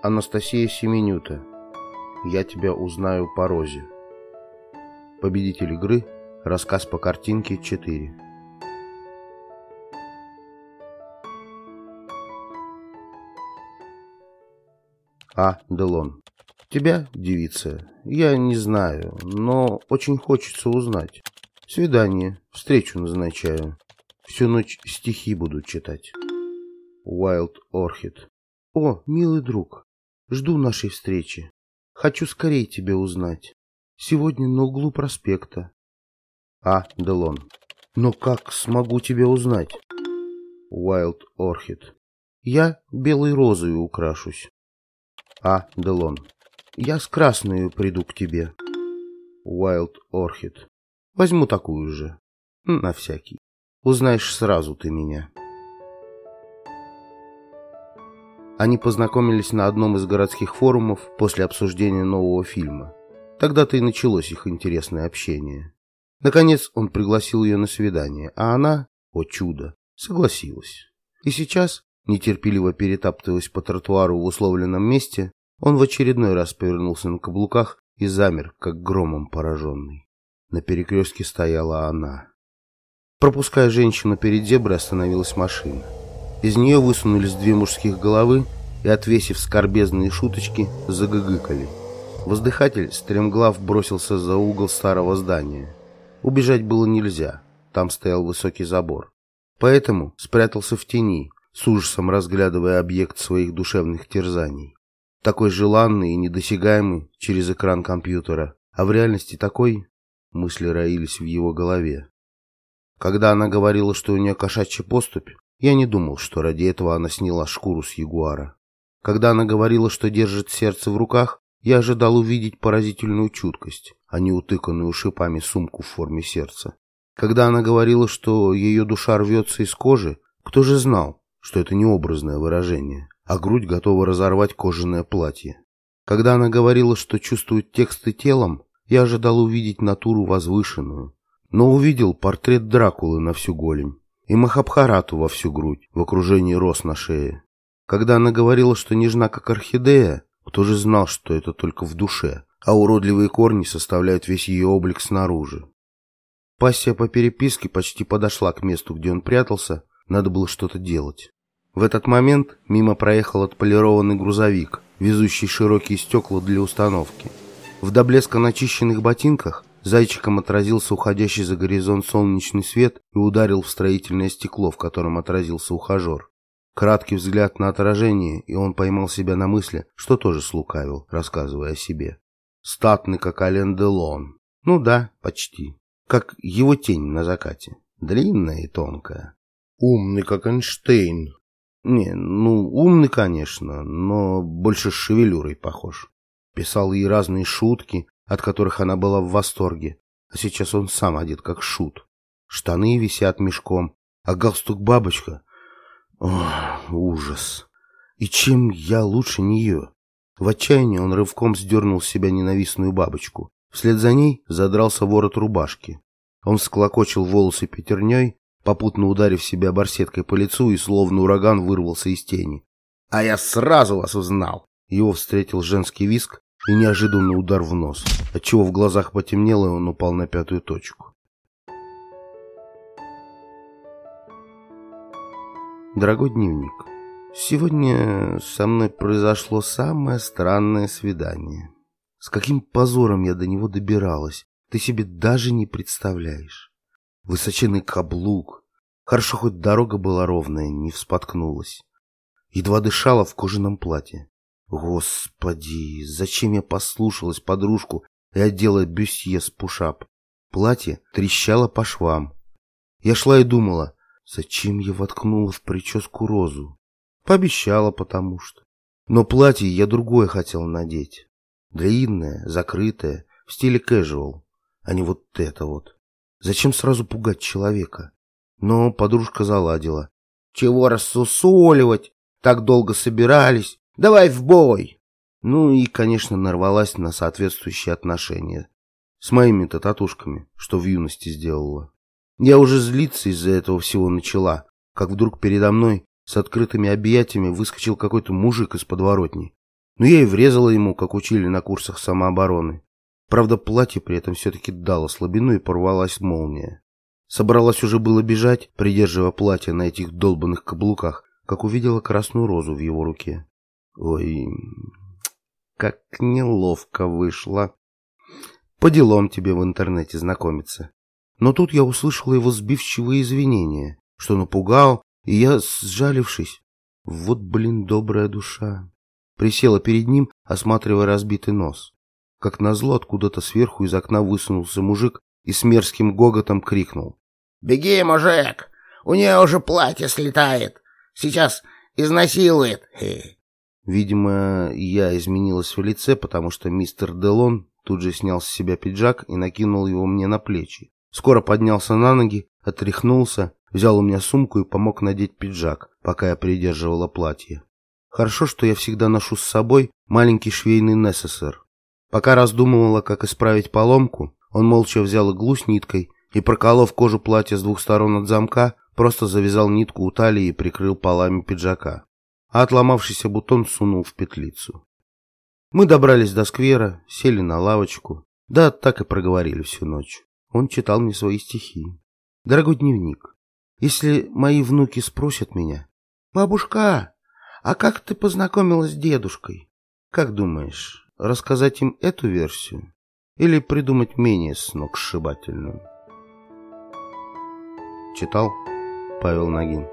Анастасия Семенюта. Я тебя узнаю по розе. Победитель игры. Рассказ по картинке 4. А. Делон. Тебя, девица, я не знаю, но очень хочется узнать. Свидание, встречу назначаю. Всю ночь стихи буду читать. Уайлд Орхид. О, милый друг, жду нашей встречи. Хочу скорее тебя узнать. Сегодня на углу проспекта. А. Делон. Но как смогу тебя узнать? Уайлд Орхид. Я белой розой украшусь. А. Делон. Я с красной приду к тебе. Уайлд Орхид. Возьму такую же. На всякий. Узнаешь сразу ты меня. Они познакомились на одном из городских форумов после обсуждения нового фильма. Тогда-то и началось их интересное общение. Наконец он пригласил ее на свидание, а она, о чудо, согласилась. И сейчас, нетерпеливо перетаптываясь по тротуару в условленном месте, он в очередной раз повернулся на каблуках и замер, как громом пораженный. На перекрестке стояла она. Пропуская женщину перед зеброй, остановилась машина. Из нее высунулись две мужских головы и, отвесив скорбезные шуточки, загыгыкали. Воздыхатель стремглав бросился за угол старого здания. Убежать было нельзя, там стоял высокий забор. Поэтому спрятался в тени, с ужасом разглядывая объект своих душевных терзаний. Такой желанный и недосягаемый через экран компьютера, а в реальности такой... Мысли роились в его голове. Когда она говорила, что у нее кошачья поступь, я не думал, что ради этого она сняла шкуру с ягуара. Когда она говорила, что держит сердце в руках, я ожидал увидеть поразительную чуткость, а не утыканную шипами сумку в форме сердца. Когда она говорила, что ее душа рвется из кожи, кто же знал, что это не образное выражение, а грудь готова разорвать кожаное платье. Когда она говорила, что чувствует тексты телом, я ожидал увидеть натуру возвышенную, но увидел портрет Дракулы на всю голень и Махабхарату во всю грудь, в окружении роз на шее. Когда она говорила, что нежна как орхидея, кто же знал, что это только в душе, а уродливые корни составляют весь ее облик снаружи. Пассия по переписке почти подошла к месту, где он прятался, надо было что-то делать. В этот момент мимо проехал отполированный грузовик, везущий широкие стекла для установки. В до блеска начищенных ботинках Зайчиком отразился уходящий за горизонт солнечный свет и ударил в строительное стекло, в котором отразился ухажер. Краткий взгляд на отражение, и он поймал себя на мысли, что тоже слукавил, рассказывая о себе. Статный, как Ален Делон. Ну да, почти. Как его тень на закате. Длинная и тонкая. Умный, как Эйнштейн. Не, ну, умный, конечно, но больше с шевелюрой похож. Писал ей разные шутки, от которых она была в восторге, а сейчас он сам одет как шут. Штаны висят мешком, а галстук-бабочка... Ох, ужас! И чем я лучше нее? В отчаянии он рывком сдернул с себя ненавистную бабочку. Вслед за ней задрался ворот рубашки. Он склокочил волосы пятерней, попутно ударив себя барсеткой по лицу и словно ураган вырвался из тени. «А я сразу вас узнал!» Его встретил женский виск, и неожиданный удар в нос, отчего в глазах потемнело, и он упал на пятую точку. Дорогой дневник, сегодня со мной произошло самое странное свидание. С каким позором я до него добиралась, ты себе даже не представляешь. Высоченный каблук. Хорошо, хоть дорога была ровная, не вспоткнулась. Едва дышала в кожаном платье. Господи, зачем я послушалась подружку и одела бюстье с пушап? Платье трещало по швам. Я шла и думала, зачем я воткнула в прическу розу? Пообещала потому что. Но платье я другое хотела надеть. Длинное, закрытое, в стиле casual, а не вот это вот. Зачем сразу пугать человека? Но подружка заладила. Чего рассусоливать? Так долго собирались. Давай в бой!» Ну и, конечно, нарвалась на соответствующие отношения. С моими-то татушками, что в юности сделала. Я уже злиться из-за этого всего начала, как вдруг передо мной с открытыми объятиями выскочил какой-то мужик из подворотни. Но я и врезала ему, как учили на курсах самообороны. Правда, платье при этом все-таки дало слабину и порвалась молния. Собралась уже было бежать, придерживая платье на этих долбанных каблуках, как увидела красную розу в его руке. Ой, как неловко вышло. По делам тебе в интернете знакомиться. Но тут я услышала его сбивчивые извинения, что напугал, и я, сжалившись, вот, блин, добрая душа, присела перед ним, осматривая разбитый нос. Как назло, откуда-то сверху из окна высунулся мужик и с мерзким гоготом крикнул. «Беги, мужик! У нее уже платье слетает! Сейчас изнасилует!» Видимо, я изменилась в лице, потому что мистер Делон тут же снял с себя пиджак и накинул его мне на плечи. Скоро поднялся на ноги, отряхнулся, взял у меня сумку и помог надеть пиджак, пока я придерживала платье. Хорошо, что я всегда ношу с собой маленький швейный несесер. Пока раздумывала, как исправить поломку, он молча взял иглу с ниткой и, проколов кожу платья с двух сторон от замка, просто завязал нитку у талии и прикрыл полами пиджака, а отломавшийся бутон сунул в петлицу. Мы добрались до сквера, сели на лавочку, да так и проговорили всю ночь. Он читал мне свои стихи. Дорогой дневник, если мои внуки спросят меня, «Бабушка, а как ты познакомилась с дедушкой?» Как думаешь, рассказать им эту версию или придумать менее сногсшибательную? Читал Павел Нагин